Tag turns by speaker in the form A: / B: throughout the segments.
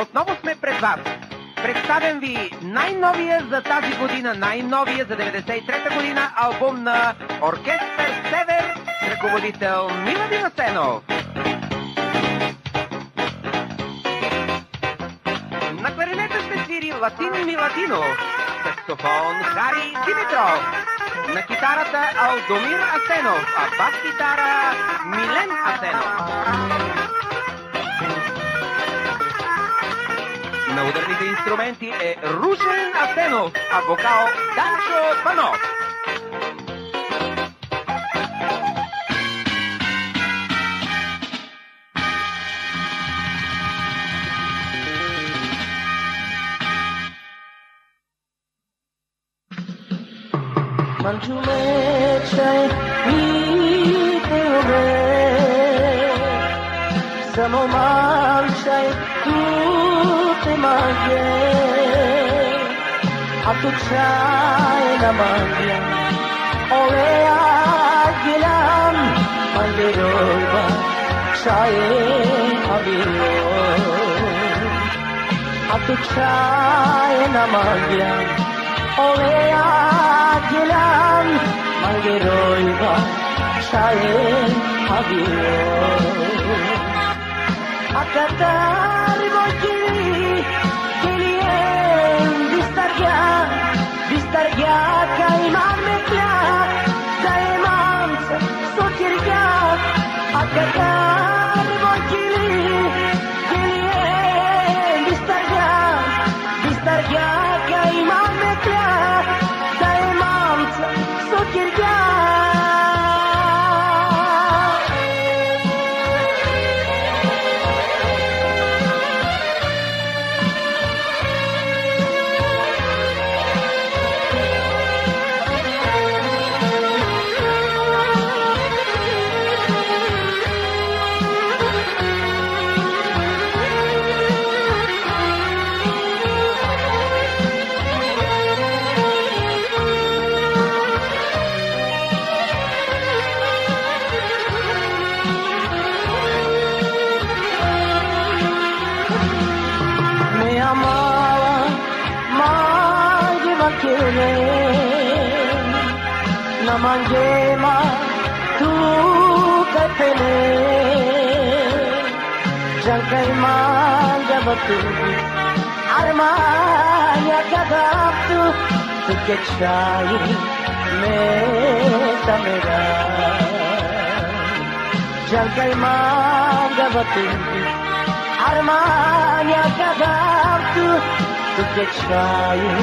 A: отново сме пред вас. Представям ви най-новия за тази година, най-новия за 93-та година албум на Оркестър Север, ръководител Мила Асенов. На кларинета ще свири Латин Миладино, саксофон Хари Димитров, на китарата Алдомир Асенов, а бас китара Милен Асенов.
B: una modernità di strumenti è Ruslan Astenov, avvocato Dancio Dasho Panov. Mangiume আমাকে আর তো চাই না মাকে ওরে আর গেলাম পালের চায়ে হবে আর তো চাই না মাকে ওরে আর গেলাম মাঙ্গে রইবা চায়ে হবে আকাটা क्या बिस्तर गया क्या ईमान में क्या? ईमान से सो गया अगर वो खिली waktu Armanya jaga waktu Untuk cair meta mera Jangkai mangga waktu Armanya jaga waktu Untuk cair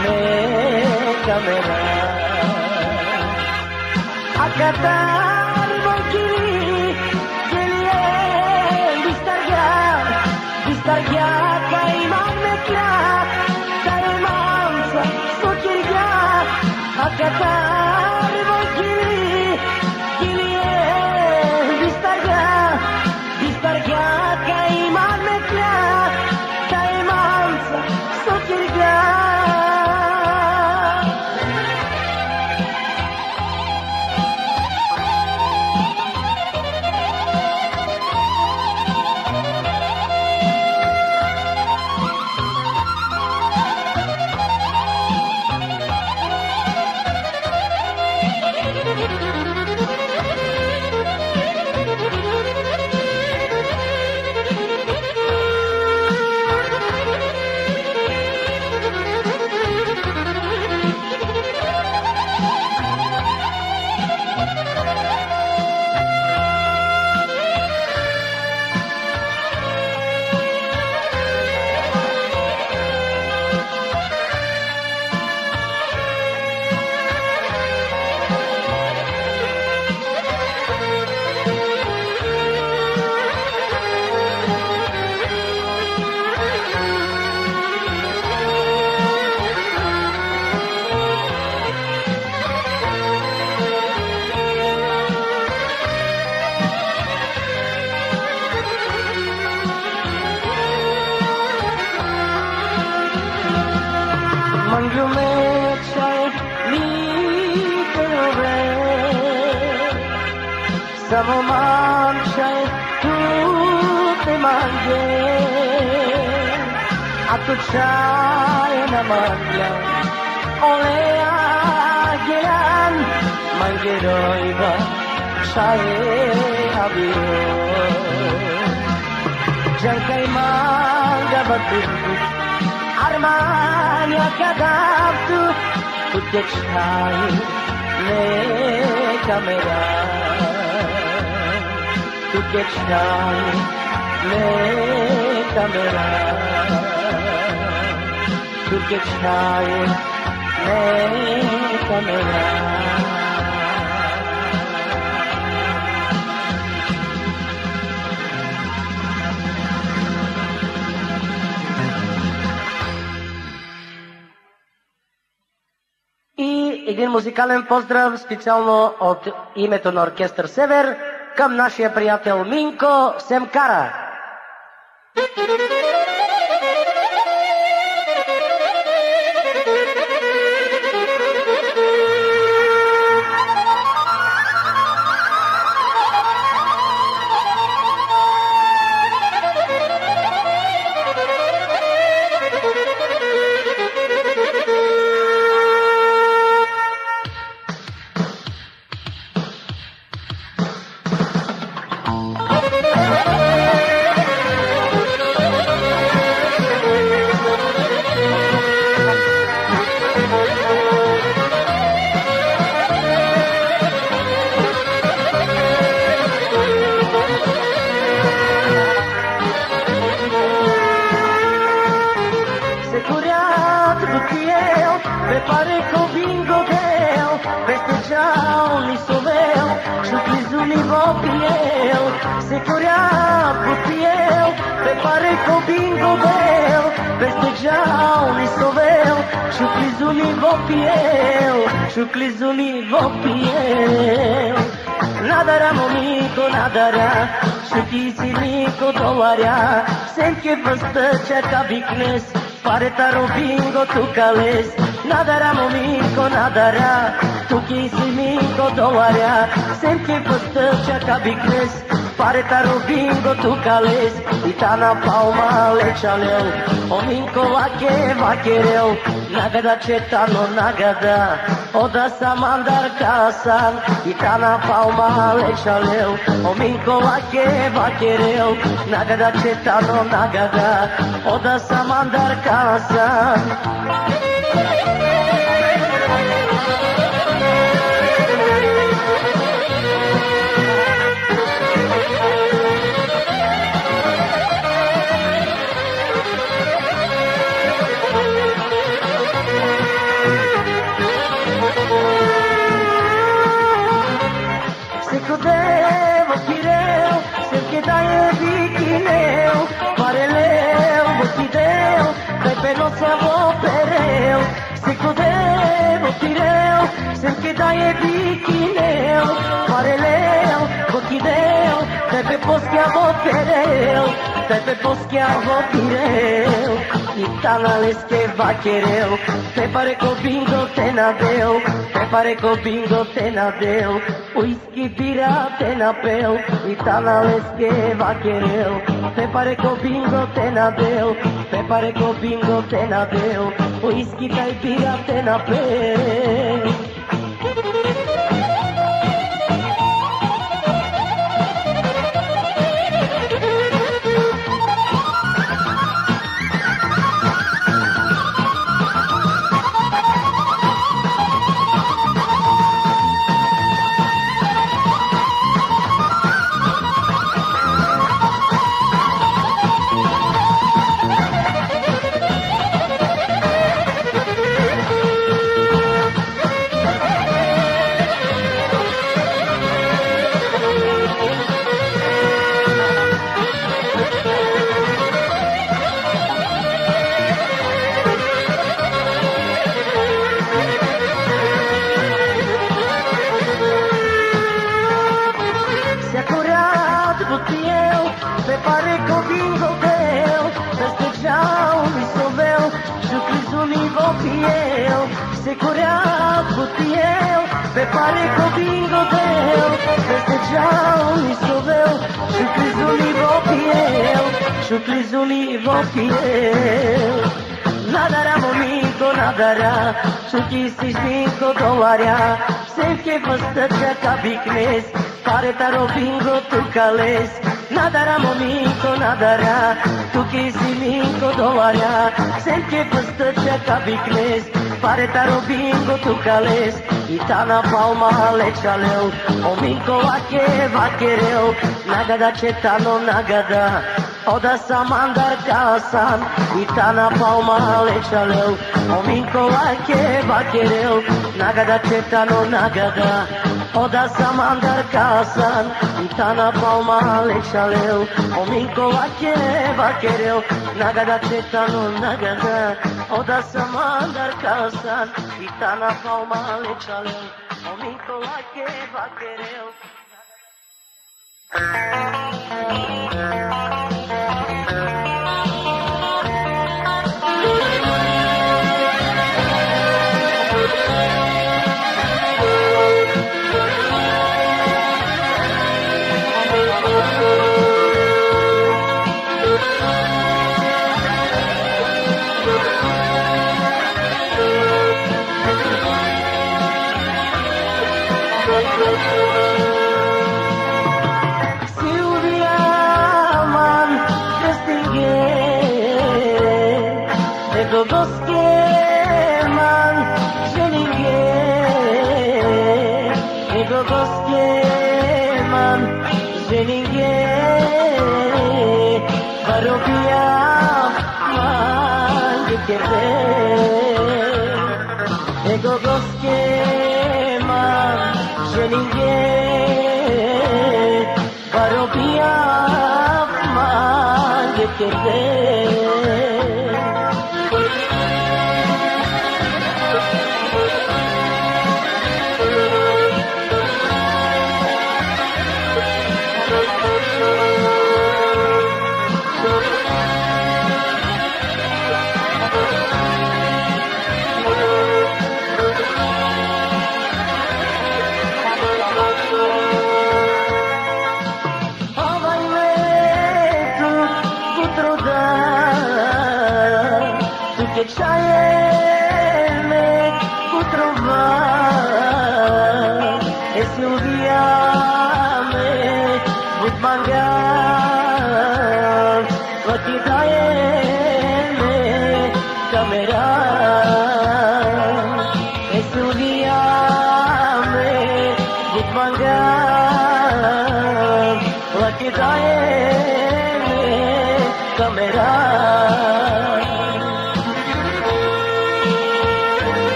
B: meta mera Agak βαριά θα είμαι πια. Τα ρεμάμσα στο κυριά ακατάρρυβο γυρί κυλιέ δισταριά ε, δισταριά θα είμαι И един музикален поздрав специално от името на оркестър Север към нашия приятел Минко Семкара. Securat vopiel. Nadara momiko nadara, šutici liko dolarja, senke vrsta čeka viknes, Pareta robingo tu cales, nadara momiko nadara, tu kisi minko dolarja, senke vrsta čeka viknes, Pareta robingo tu cales, tá na palma letxaleu a que vaquereu. Tá nagada txetano nagada Oda samandar casan. Tá na palma letxaleu a que vaquereu. Tá nagada txetano nagada Oda samandar karasan Thank you. meu, fareleu, botideu, pepe no savo pereu, se cudeu, vou tireu, sem que daie biquineu, fareleu, botideu, pepe posquia botereu, pepe vou tireu, e talales que vaquereu, te pare cobindo te nadeu, te pare cobindo te nadeu, whisky bira te napeu, e tá na que vaquereu, te pare co bingo te nadeu, te pare co bingo te nadeu, whisky caipira te quis unir você. Nadara momento, nadara Çünkü bingo dolar ya Sevgi nada kabiknes Paretaro bingo tukales Nadara momento, nadara Çünkü bingo dolar ya Sevgi fıstıkça kabiknes o bingo tukales E tá na palma lechaleu O minko ake vaquereu Nagada chetano tá nagada. Oda O minko Nagada cetano nagada Oda samandar kasan Itana palma lechaleu O minko ake vakereu Nagada cetano nagada. Oda samandar kasan Itana palma lechaleu O minko ake vakereu Silvia man destingue Ego goske man jeninge Ego goske man jeninge Barobia Go, go, skate. Man dikete Ovaj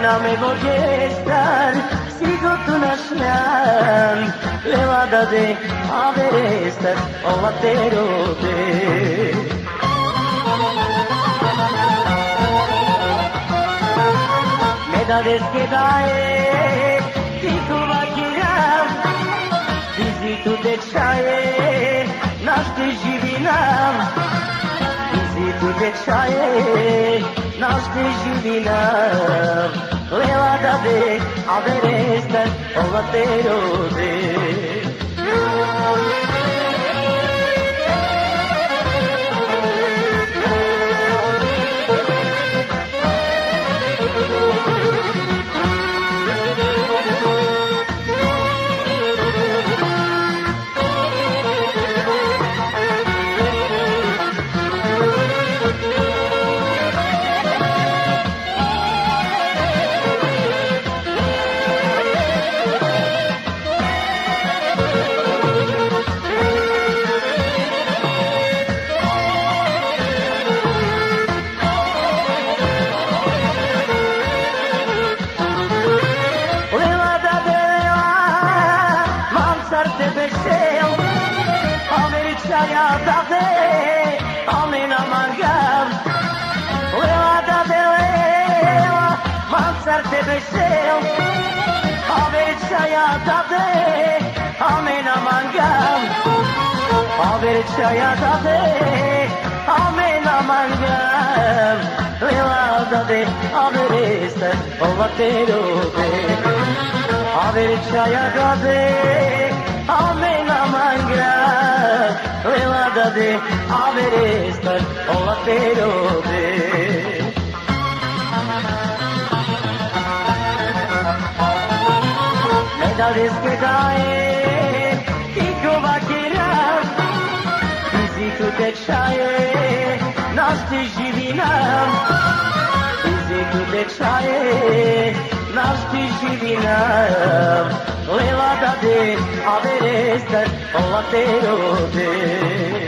B: na me voy a estar, sigo tu nacional, levada de averestas o batero de me laterote. Medades que dae, tu vakiram, vizitu dečaje, nas te živinam, vizitu dečaje, naš te živinam. Levada de, averesta, ovatero de. Mansarte beseo, američanja dade, amena mangam. Američanja dade, amena mangam. Levada de averesta, ovatero de. Američanja dade, amena mangam. Levada de averesta, ovatero de. verdades que daje i głowa kierat Muzyku deczaje nas ty żywi nam Muzyku deczaje nas ty żywi nam Lela dade, a veres o olatero de.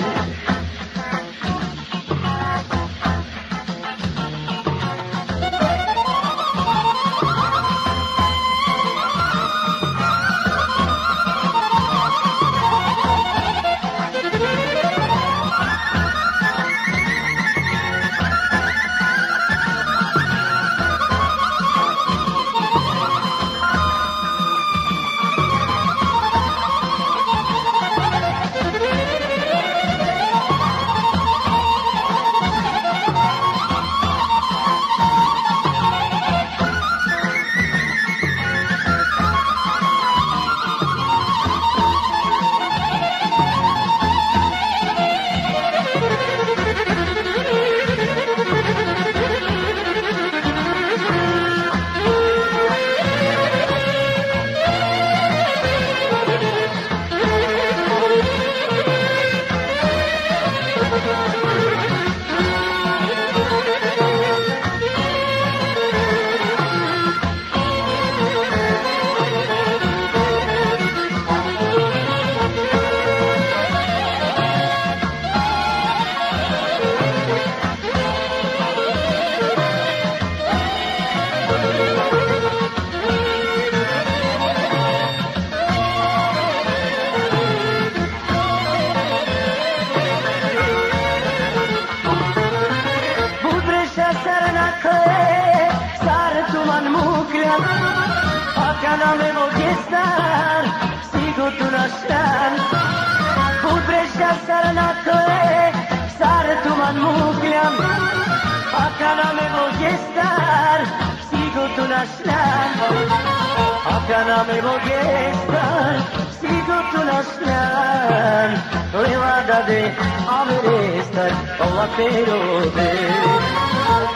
B: Sar tuman mukljam, Acá no me voy a estar, sigo tu našlan. Acá no me voy a estar, sigo tu. Levada de averesta, olatero de.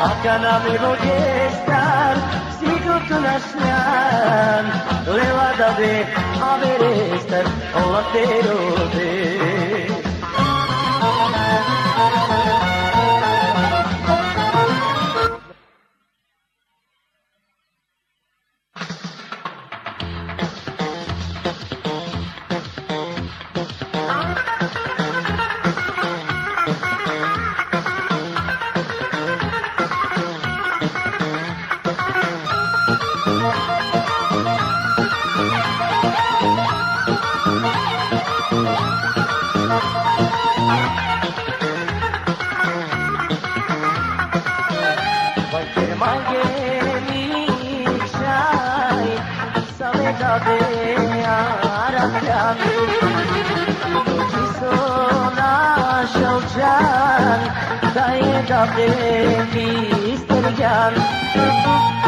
B: Acá no me voy a estar, sigo nascean levada de haber estar o Thank you. بیسترگان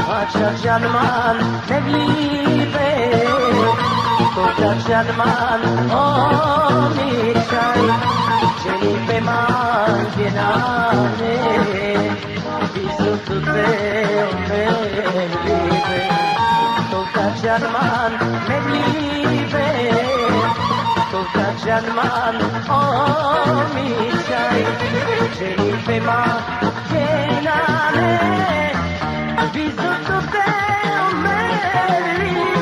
B: آچار جانمان نبیبه کوچار جانمان او میشای جنی به من بینانه tutte neglibe Kokacağım neglibe Kokacağım oni çay Celibe manginane Bizi tutte neglibe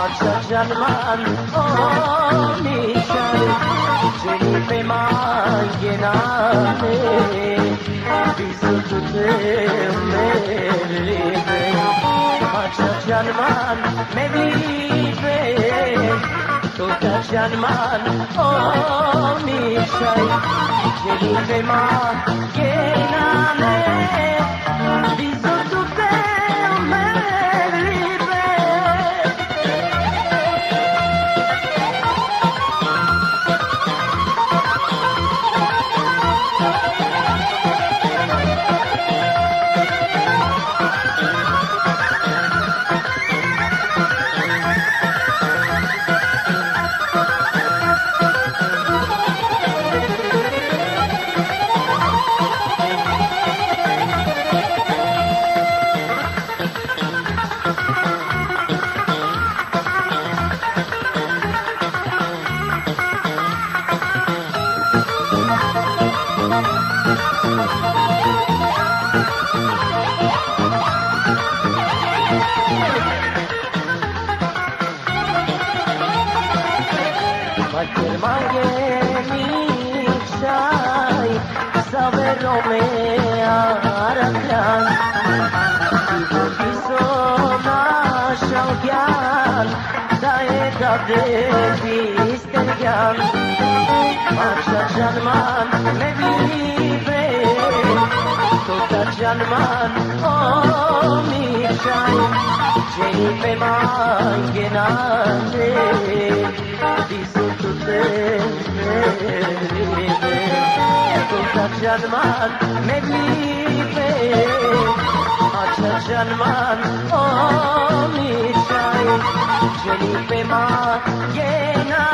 B: Açar jalman o nişan. Jeni pe man genane Bizi tutem mevlibe Açar jalman mevlibe Tutar jalman o nişan. Jeni pe man genane Bizi بیستگان عاشق جان من نبینی به تو در جان من آمیشم چنی به من گناده بیزو Açak canman mevlife. Açak canman o misal Şerife ma genel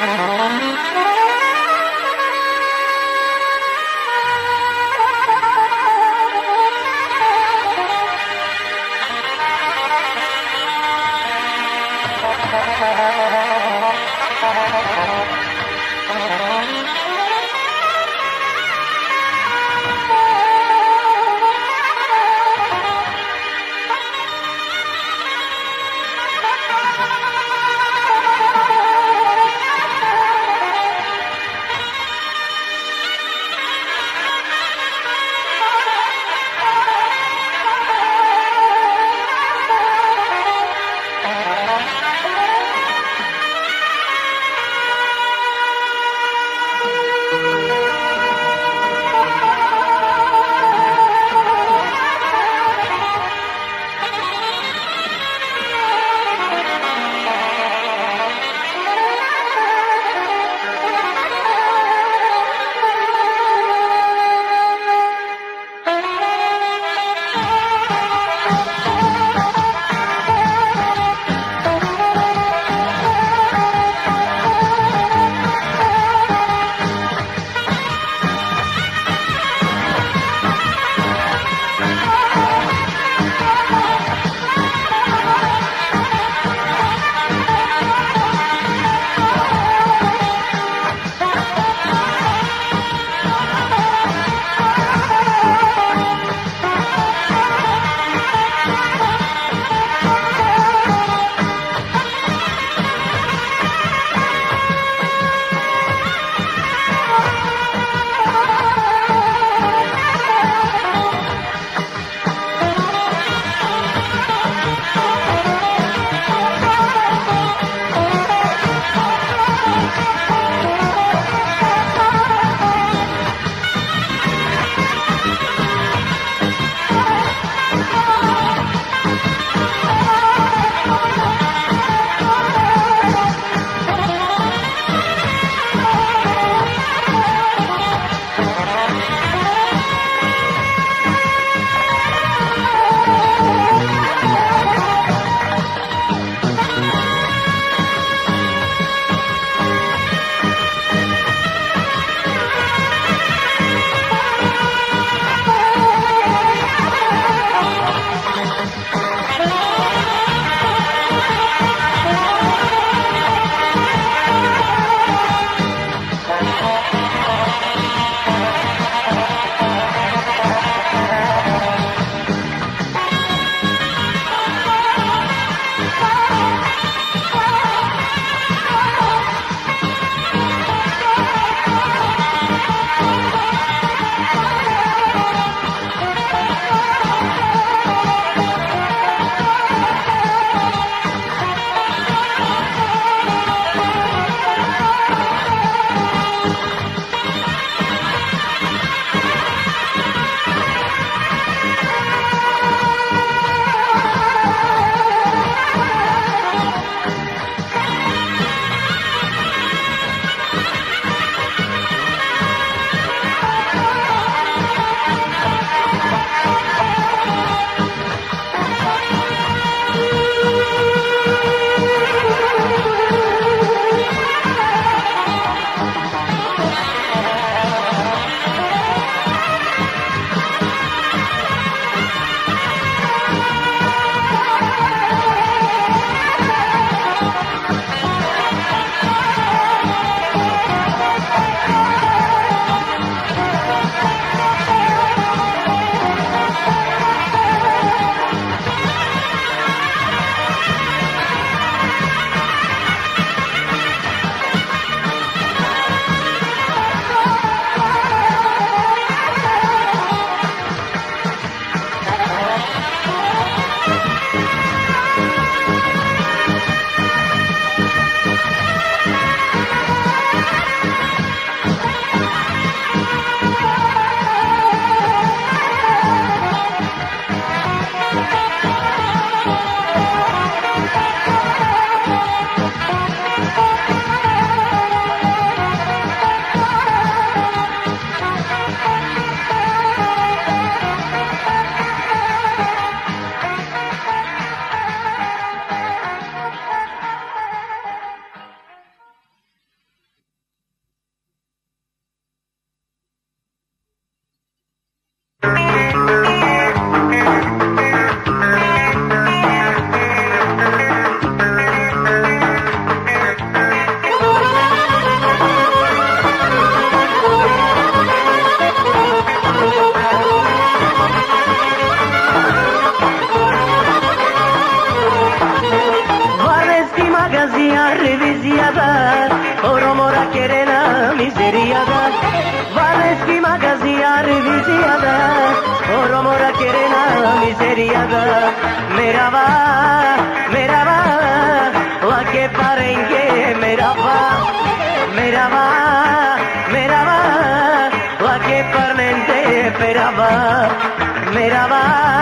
C: Thank you.
B: Merava, merava Wake parmente perava Merava, merava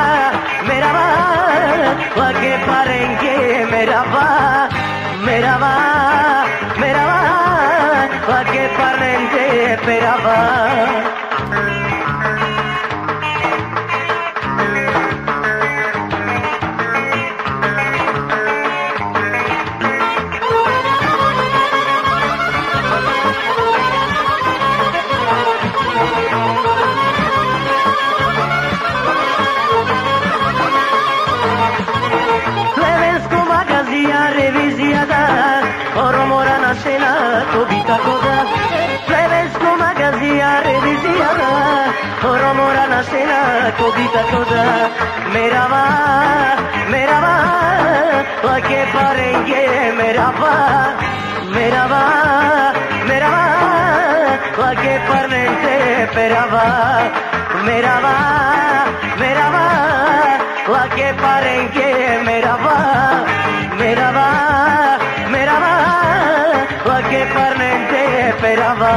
B: के भरेंगे मेरा वा मेरा वा मेरा वा। वाके भरने से मेरा वा मेरा वा मेरा वा। वाके भरेंगे मेरा वा मेरा वा मेरा वा। वाके भरने से मेरा
C: वा।